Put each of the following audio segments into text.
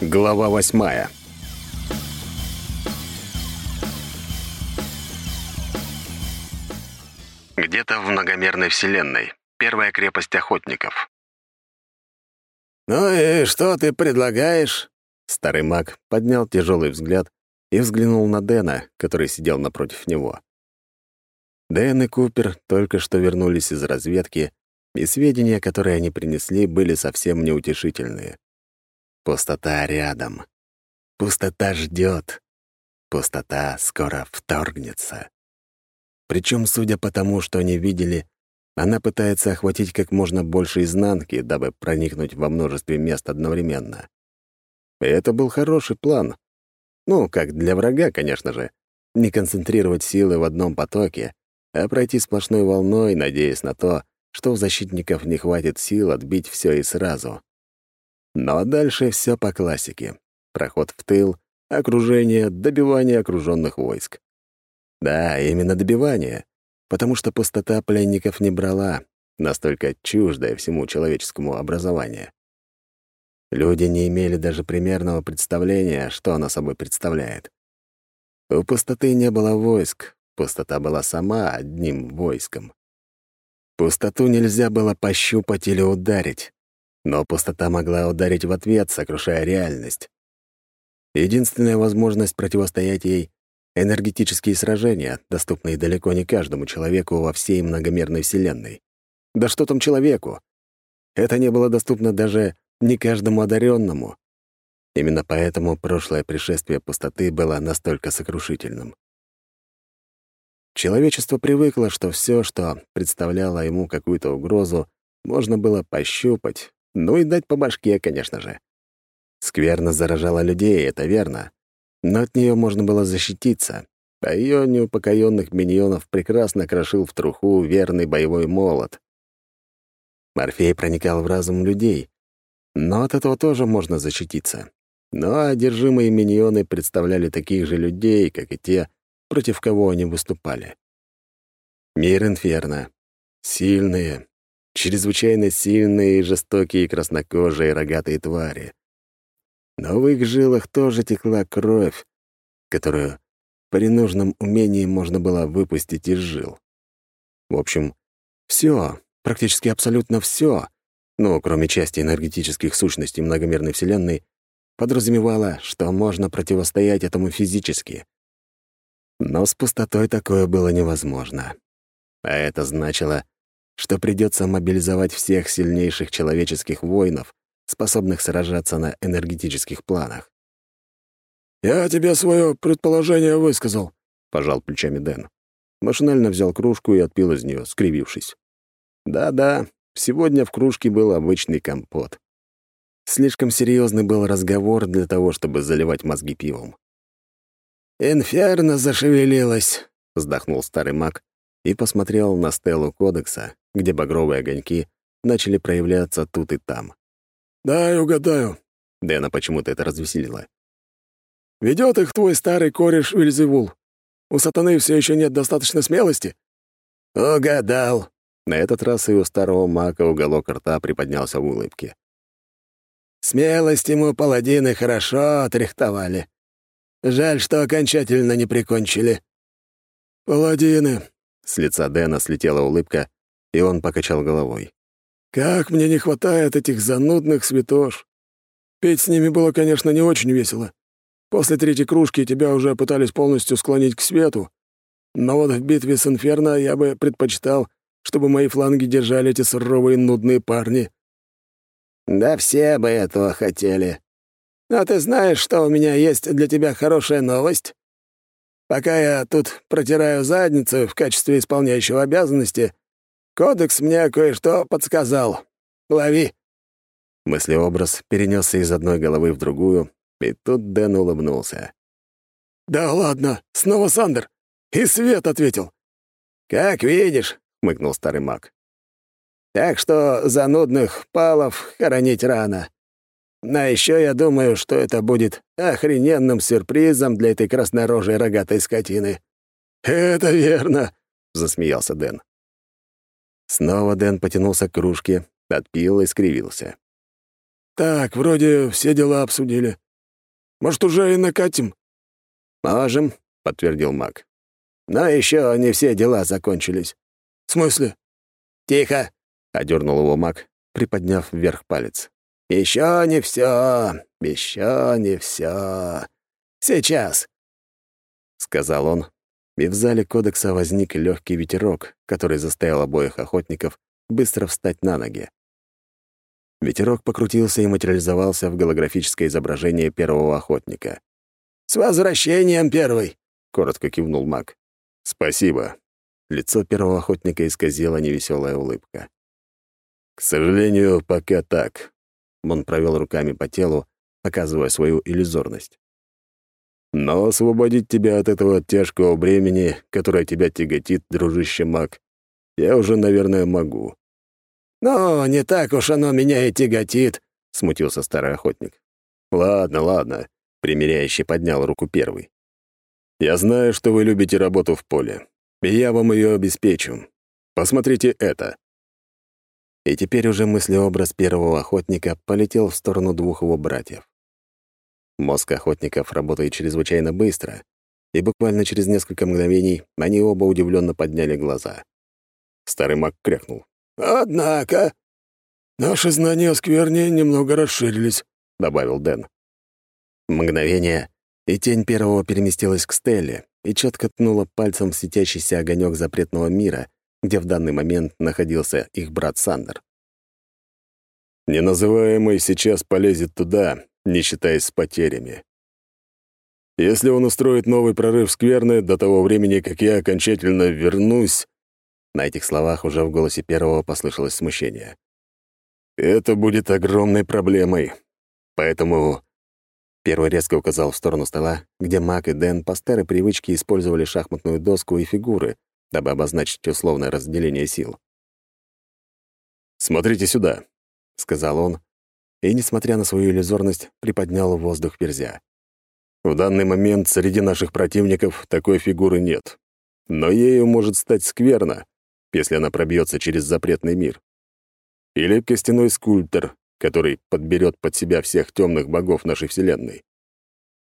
Глава восьмая. Где-то в многомерной вселенной. Первая крепость охотников. «Ну и что ты предлагаешь?» Старый маг поднял тяжелый взгляд и взглянул на Дэна, который сидел напротив него. Дэн и Купер только что вернулись из разведки, и сведения, которые они принесли, были совсем неутешительные. Пустота рядом. Пустота ждет. Пустота скоро вторгнется. Причем, судя по тому, что они видели, она пытается охватить как можно больше изнанки, дабы проникнуть во множестве мест одновременно. И это был хороший план. Ну, как для врага, конечно же. Не концентрировать силы в одном потоке, а пройти сплошной волной, надеясь на то, что у защитников не хватит сил отбить все и сразу. Но дальше все по классике. Проход в тыл, окружение, добивание окруженных войск. Да, именно добивание, потому что пустота пленников не брала, настолько чуждая всему человеческому образованию. Люди не имели даже примерного представления, что она собой представляет. У пустоты не было войск, пустота была сама одним войском. Пустоту нельзя было пощупать или ударить, но пустота могла ударить в ответ, сокрушая реальность. Единственная возможность противостоять ей — энергетические сражения, доступные далеко не каждому человеку во всей многомерной Вселенной. Да что там человеку? Это не было доступно даже не каждому одаренному. Именно поэтому прошлое пришествие пустоты было настолько сокрушительным. Человечество привыкло, что все, что представляло ему какую-то угрозу, можно было пощупать, ну и дать по башке, конечно же. Скверно заражала людей, это верно. Но от нее можно было защититься, а ее неупокоенных миньонов прекрасно крошил в труху верный боевой молот. Морфей проникал в разум людей, но от этого тоже можно защититься. Но одержимые миньоны представляли таких же людей, как и те, против кого они выступали. Мир Инферно. Сильные, чрезвычайно сильные и жестокие краснокожие рогатые твари. Но в их жилах тоже текла кровь, которую при нужном умении можно было выпустить из жил. В общем, все, практически абсолютно все, ну, кроме части энергетических сущностей многомерной Вселенной, подразумевало, что можно противостоять этому физически — но с пустотой такое было невозможно. А это значило, что придется мобилизовать всех сильнейших человеческих воинов, способных сражаться на энергетических планах. «Я тебе свое предположение высказал», — пожал плечами Дэн. Машинально взял кружку и отпил из нее, скривившись. «Да-да, сегодня в кружке был обычный компот. Слишком серьезный был разговор для того, чтобы заливать мозги пивом. «Инферно зашевелилось», — вздохнул старый маг и посмотрел на стелу кодекса, где багровые огоньки начали проявляться тут и там. «Дай угадаю». Дэна почему-то это развеселило. Ведет их твой старый кореш Вильзевул. У сатаны все еще нет достаточно смелости?» «Угадал». На этот раз и у старого мака уголок рта приподнялся в улыбке. «Смелость ему паладины хорошо отрихтовали. Жаль, что окончательно не прикончили». «Паладины!» — с лица Дэна слетела улыбка, и он покачал головой. «Как мне не хватает этих занудных святош. Петь с ними было, конечно, не очень весело. После третьей кружки тебя уже пытались полностью склонить к свету. Но вот в битве с Инферно я бы предпочитал, чтобы мои фланги держали эти суровые нудные парни». «Да все бы этого хотели», но ты знаешь, что у меня есть для тебя хорошая новость? Пока я тут протираю задницу в качестве исполняющего обязанности, кодекс мне кое-что подсказал. Лови». Мыслеобраз перенесся из одной головы в другую, и тут Дэн улыбнулся. «Да ладно, снова Сандер. И Свет ответил». «Как видишь», — хмыкнул старый маг. «Так что занудных палов хоронить рано. А еще я думаю, что это будет охрененным сюрпризом для этой краснорожей рогатой скотины». «Это верно», — засмеялся Дэн. Снова Дэн потянулся к кружке, отпил и скривился. «Так, вроде все дела обсудили. Может, уже и накатим?» «Можем», — подтвердил маг. «Но еще не все дела закончились». «В смысле?» «Тихо!» — одернул его маг, приподняв вверх палец. «Еще не все, еще не все. Сейчас!» — сказал он, и в зале кодекса возник легкий ветерок, который заставил обоих охотников быстро встать на ноги. Ветерок покрутился и материализовался в голографическое изображение первого охотника. «С возвращением, первый!» — коротко кивнул маг. «Спасибо». Лицо первого охотника исказила невеселая улыбка. «К сожалению, пока так». Он провел руками по телу, показывая свою иллюзорность. «Но освободить тебя от этого тяжкого бремени, которое тебя тяготит, дружище маг, я уже, наверное, могу. «Ну, не так уж оно меня и тяготит», — смутился старый охотник. «Ладно, ладно», — примиряющий поднял руку первый. «Я знаю, что вы любите работу в поле, и я вам ее обеспечу. Посмотрите это». И теперь уже мыслеобраз первого охотника полетел в сторону двух его братьев. Мозг охотников работает чрезвычайно быстро, и буквально через несколько мгновений они оба удивленно подняли глаза. Старый маг крякнул. «Однако...» «Наши знания о скверне немного расширились», — добавил Дэн. Мгновение, и тень первого переместилась к Стелле и четко ткнула пальцем в светящийся огонек запретного мира, где в данный момент находился их брат Сандер. Неназываемый сейчас полезет туда, не считаясь с потерями. Если он устроит новый прорыв скверны до того времени, как я окончательно вернусь, на этих словах уже в голосе первого послышалось смущение. «Это будет огромной проблемой. Поэтому...» Первый резко указал в сторону стола, где Мак и Дэн по старой привычке использовали шахматную доску и фигуры, дабы обозначить условное разделение сил. «Смотрите сюда», — сказал он, и, несмотря на свою иллюзорность, приподнял в воздух перзя. «В данный момент среди наших противников такой фигуры нет. Но ею может стать скверно, если она пробьется через запретный мир. Или костяной скульптор, который подберет под себя всех темных богов нашей Вселенной.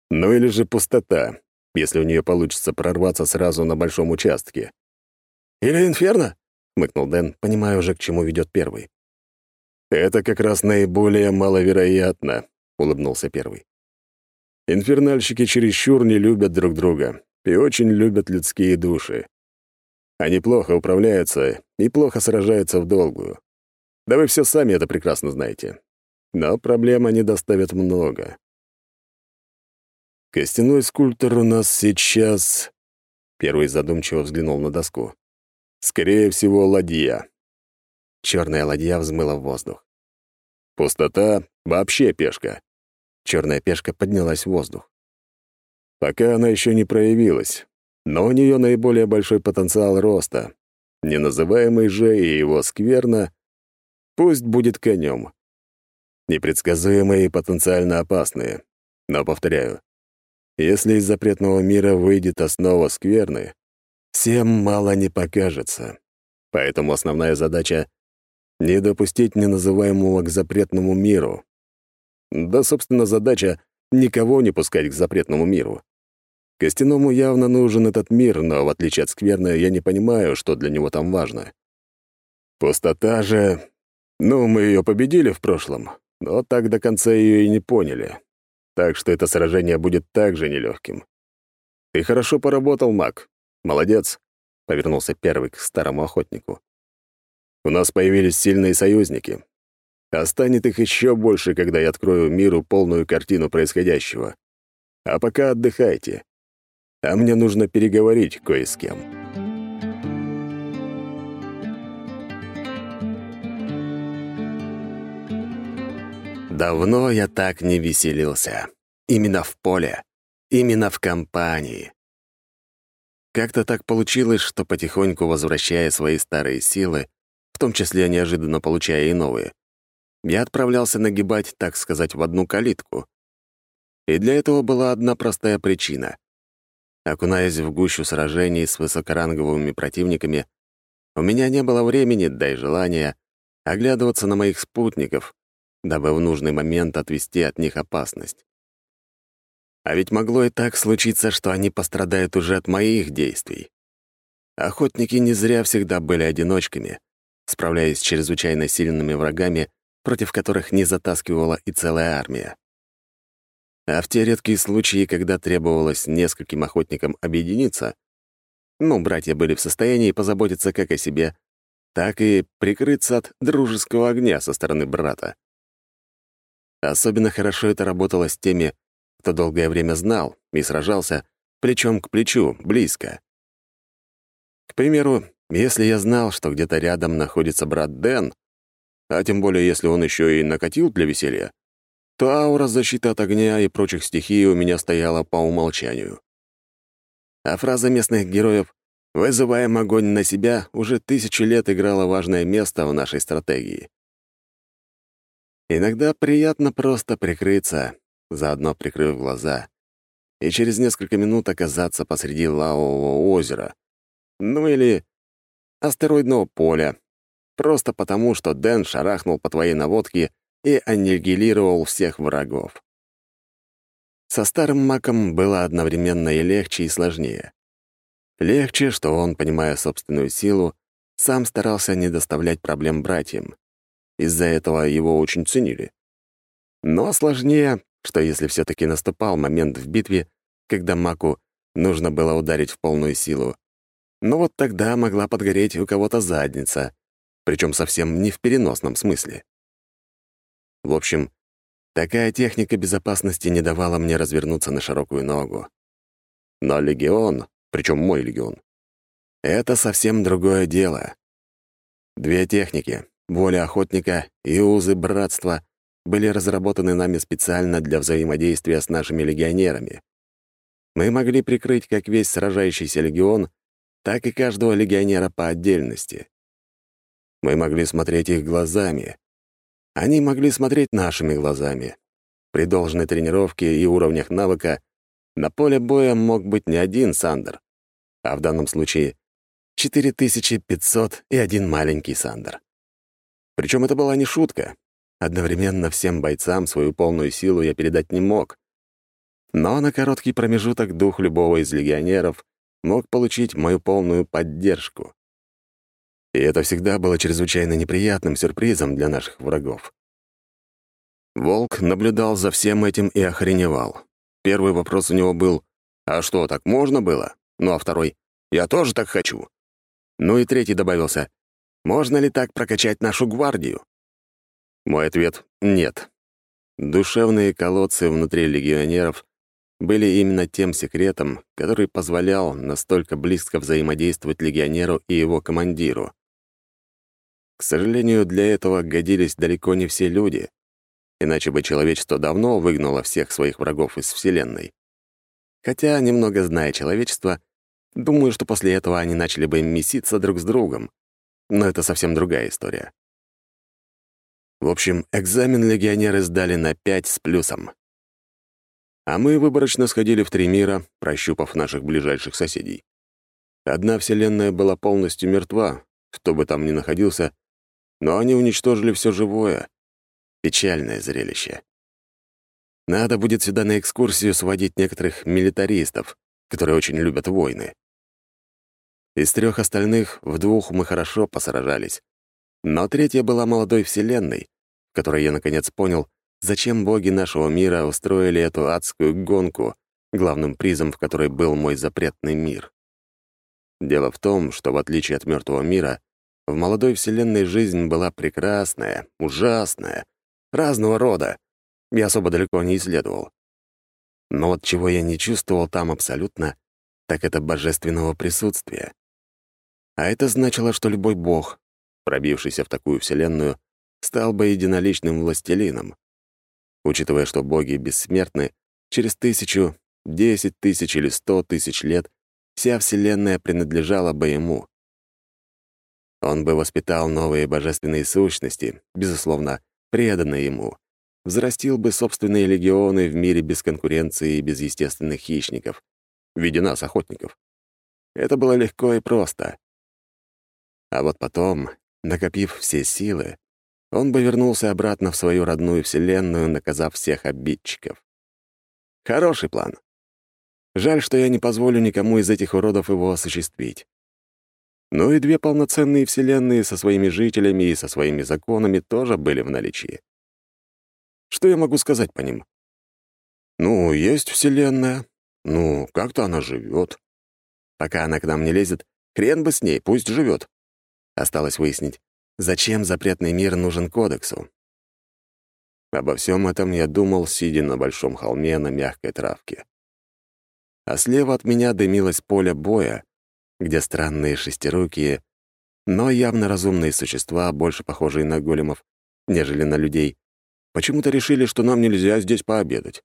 Ну или же пустота, если у нее получится прорваться сразу на большом участке. «Или инферно?» — хмыкнул Дэн, понимая уже, к чему ведет первый. «Это как раз наиболее маловероятно», — улыбнулся первый. «Инфернальщики чересчур не любят друг друга и очень любят людские души. Они плохо управляются и плохо сражаются в долгую. Да вы все сами это прекрасно знаете. Но проблем они доставят много. Костяной скульптор у нас сейчас... Первый задумчиво взглянул на доску. Скорее всего, ладья. Черная ладья взмыла в воздух. Пустота — вообще пешка. Черная пешка поднялась в воздух. Пока она еще не проявилась, но у нее наиболее большой потенциал роста. Неназываемый же и его скверно пусть будет конем. Непредсказуемые и потенциально опасные. Но, повторяю, если из запретного мира выйдет основа скверны, всем мало не покажется. Поэтому основная задача — не допустить неназываемого к запретному миру. Да, собственно, задача — никого не пускать к запретному миру. Костяному явно нужен этот мир, но, в отличие от Скверны, я не понимаю, что для него там важно. Пустота же... Ну, мы ее победили в прошлом, но так до конца ее и не поняли. Так что это сражение будет также нелегким. Ты хорошо поработал, маг. Молодец, — повернулся первый к старому охотнику. У нас появились сильные союзники. А станет их еще больше, когда я открою миру полную картину происходящего. А пока отдыхайте а мне нужно переговорить кое с кем. Давно я так не веселился. Именно в поле, именно в компании. Как-то так получилось, что потихоньку возвращая свои старые силы, в том числе неожиданно получая и новые, я отправлялся нагибать, так сказать, в одну калитку. И для этого была одна простая причина. Окунаясь в гущу сражений с высокоранговыми противниками, у меня не было времени, да и желания, оглядываться на моих спутников, дабы в нужный момент отвести от них опасность. А ведь могло и так случиться, что они пострадают уже от моих действий. Охотники не зря всегда были одиночками, справляясь с чрезвычайно сильными врагами, против которых не затаскивала и целая армия. А в те редкие случаи, когда требовалось нескольким охотникам объединиться, ну, братья были в состоянии позаботиться как о себе, так и прикрыться от дружеского огня со стороны брата. Особенно хорошо это работало с теми, кто долгое время знал и сражался плечом к плечу, близко. К примеру, если я знал, что где-то рядом находится брат Дэн, а тем более если он еще и накатил для веселья, то аура защиты от огня и прочих стихий у меня стояла по умолчанию. А фраза местных героев «вызываем огонь на себя» уже тысячи лет играла важное место в нашей стратегии. Иногда приятно просто прикрыться, заодно прикрыв глаза, и через несколько минут оказаться посреди лавового озера. Ну или астероидного поля, просто потому, что Дэн шарахнул по твоей наводке и аннигилировал всех врагов. Со старым маком было одновременно и легче, и сложнее. Легче, что он, понимая собственную силу, сам старался не доставлять проблем братьям. Из-за этого его очень ценили. Но сложнее, что если все таки наступал момент в битве, когда Маку нужно было ударить в полную силу, ну вот тогда могла подгореть у кого-то задница, причем совсем не в переносном смысле. В общем, такая техника безопасности не давала мне развернуться на широкую ногу. Но легион, причем мой легион, это совсем другое дело. Две техники, воля охотника и узы братства, были разработаны нами специально для взаимодействия с нашими легионерами. Мы могли прикрыть как весь сражающийся легион, так и каждого легионера по отдельности. Мы могли смотреть их глазами. Они могли смотреть нашими глазами. При должной тренировке и уровнях навыка на поле боя мог быть не один Сандер, а в данном случае 4500 и один маленький Сандер. Причем это была не шутка. Одновременно всем бойцам свою полную силу я передать не мог. Но на короткий промежуток дух любого из легионеров мог получить мою полную поддержку. И это всегда было чрезвычайно неприятным сюрпризом для наших врагов. Волк наблюдал за всем этим и охреневал. Первый вопрос у него был «А что, так можно было?» Ну а второй «Я тоже так хочу». Ну и третий добавился «Можно ли так прокачать нашу гвардию?» Мой ответ — нет. Душевные колодцы внутри легионеров были именно тем секретом, который позволял настолько близко взаимодействовать легионеру и его командиру. К сожалению, для этого годились далеко не все люди, иначе бы человечество давно выгнало всех своих врагов из Вселенной. Хотя, немного зная человечество, думаю, что после этого они начали бы меситься друг с другом. Но это совсем другая история. В общем, экзамен легионеры сдали на пять с плюсом. А мы выборочно сходили в три мира, прощупав наших ближайших соседей. Одна вселенная была полностью мертва, кто бы там ни находился, но они уничтожили все живое. Печальное зрелище. Надо будет сюда на экскурсию сводить некоторых милитаристов, которые очень любят войны. Из трех остальных в двух мы хорошо посражались. Но третья была молодой вселенной, в которой я наконец понял, зачем боги нашего мира устроили эту адскую гонку, главным призом в которой был мой запретный мир. Дело в том, что в отличие от мертвого мира, в молодой вселенной жизнь была прекрасная, ужасная, разного рода, и особо далеко не исследовал. Но вот чего я не чувствовал там абсолютно, так это божественного присутствия. А это значило, что любой бог, пробившийся в такую вселенную, стал бы единоличным властелином. Учитывая, что боги бессмертны, через тысячу, десять тысяч или сто тысяч лет вся вселенная принадлежала бы ему. Он бы воспитал новые божественные сущности, безусловно, преданные ему, взрастил бы собственные легионы в мире без конкуренции и без естественных хищников, в виде нас, охотников. Это было легко и просто. А вот потом Накопив все силы, он бы вернулся обратно в свою родную вселенную, наказав всех обидчиков. Хороший план. Жаль, что я не позволю никому из этих уродов его осуществить. Ну и две полноценные вселенные со своими жителями и со своими законами тоже были в наличии. Что я могу сказать по ним? Ну, есть вселенная. Ну, как-то она живет. Пока она к нам не лезет, хрен бы с ней, пусть живет. Осталось выяснить, зачем запретный мир нужен кодексу. Обо всем этом я думал, сидя на большом холме на мягкой травке. А слева от меня дымилось поле боя, где странные шестирукие, но явно разумные существа, больше похожие на големов, нежели на людей, почему-то решили, что нам нельзя здесь пообедать.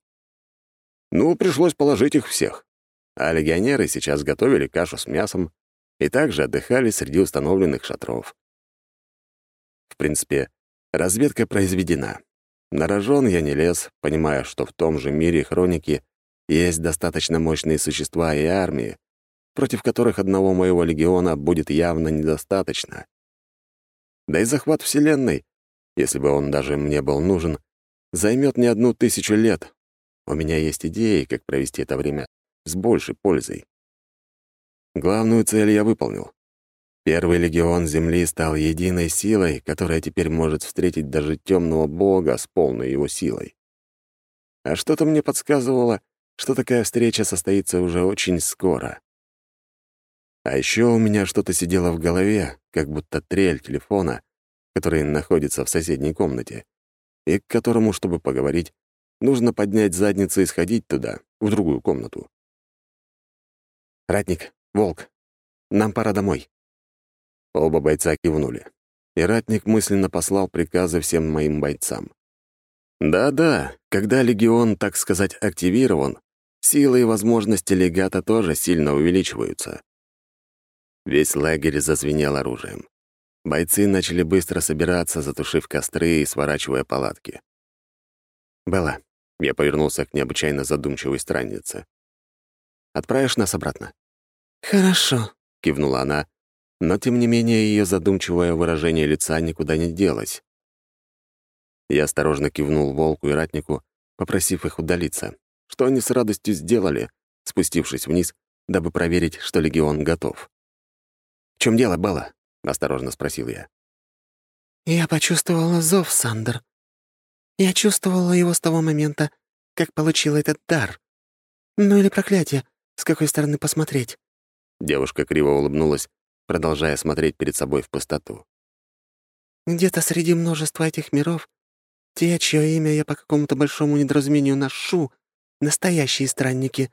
Ну, пришлось положить их всех. А легионеры сейчас готовили кашу с мясом и также отдыхали среди установленных шатров. В принципе, разведка произведена. На я не лез, понимая, что в том же мире хроники есть достаточно мощные существа и армии, против которых одного моего легиона будет явно недостаточно. Да и захват Вселенной, если бы он даже мне был нужен, займет не одну тысячу лет. У меня есть идеи, как провести это время с большей пользой. Главную цель я выполнил. Первый легион Земли стал единой силой, которая теперь может встретить даже темного бога с полной его силой. А что-то мне подсказывало, что такая встреча состоится уже очень скоро. А еще у меня что-то сидело в голове, как будто трель телефона, который находится в соседней комнате, и к которому, чтобы поговорить, нужно поднять задницу и сходить туда, в другую комнату. «Ратник, Волк, нам пора домой». Оба бойца кивнули, и Ратник мысленно послал приказы всем моим бойцам. Да-да, когда легион, так сказать, активирован, силы и возможности легата тоже сильно увеличиваются. Весь лагерь зазвенел оружием. Бойцы начали быстро собираться, затушив костры и сворачивая палатки. «Белла», — я повернулся к необычайно задумчивой страннице. «Отправишь нас обратно?» «Хорошо», — кивнула она, но, тем не менее, ее задумчивое выражение лица никуда не делось. Я осторожно кивнул волку и ратнику, попросив их удалиться, что они с радостью сделали, спустившись вниз, дабы проверить, что легион готов. «В чем дело, Белла?» — осторожно спросил я. «Я почувствовала зов, Сандер. Я чувствовала его с того момента, как получила этот дар. Ну или проклятие, с какой стороны посмотреть». Девушка криво улыбнулась, продолжая смотреть перед собой в пустоту. «Где-то среди множества этих миров те, чье имя я по какому-то большому недоразумению ношу, настоящие странники.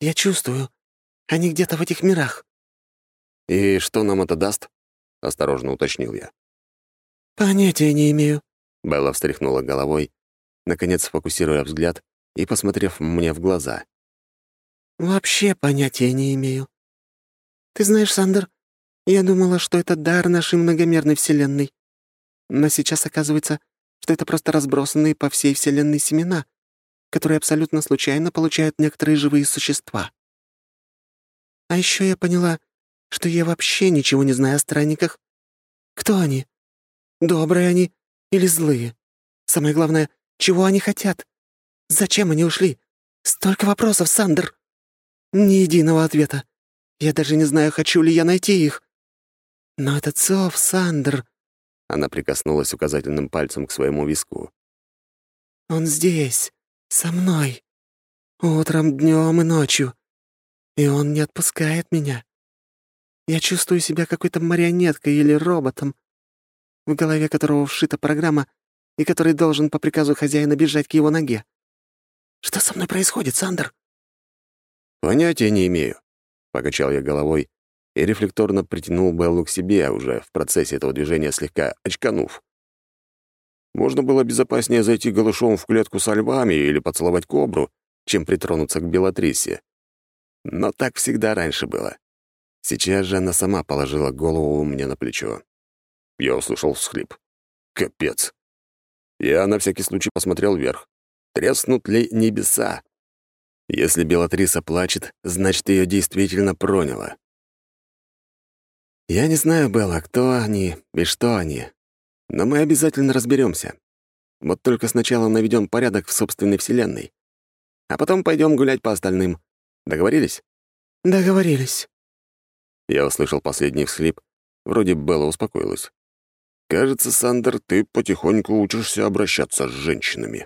Я чувствую, они где-то в этих мирах. «И что нам это даст?» — осторожно уточнил я. «Понятия не имею». Белла встряхнула головой, наконец фокусируя взгляд и посмотрев мне в глаза. «Вообще понятия не имею. Ты знаешь, Сандер, я думала, что это дар нашей многомерной Вселенной. Но сейчас оказывается, что это просто разбросанные по всей Вселенной семена, которые абсолютно случайно получают некоторые живые существа. А еще я поняла, что я вообще ничего не знаю о странниках. Кто они? Добрые они или злые? Самое главное, чего они хотят? Зачем они ушли? Столько вопросов, Сандер. Ни единого ответа. Я даже не знаю, хочу ли я найти их. Но этот зов, Сандер... Она прикоснулась указательным пальцем к своему виску. Он здесь, со мной. Утром, днем и ночью. И он не отпускает меня. Я чувствую себя какой-то марионеткой или роботом, в голове которого вшита программа и который должен по приказу хозяина бежать к его ноге. Что со мной происходит, Сандер? «Понятия не имею», — покачал я головой и рефлекторно притянул Беллу к себе, уже в процессе этого движения слегка очканув. Можно было безопаснее зайти голышом в клетку со львами или поцеловать кобру, чем притронуться к Белатрисе. Но так всегда раньше было. Сейчас же она сама положила голову мне на плечо. Я услышал всхлип. Капец. Я на всякий случай посмотрел вверх. Треснут ли небеса? Если Белатриса плачет, значит, ее действительно проняло. Я не знаю, Белла, кто они и что они, но мы обязательно разберемся. Вот только сначала наведем порядок в собственной вселенной. А потом пойдем гулять по остальным. Договорились?» «Договорились». Я услышал последний всхлип. Вроде Белла успокоилась. «Кажется, Сандер, ты потихоньку учишься обращаться с женщинами».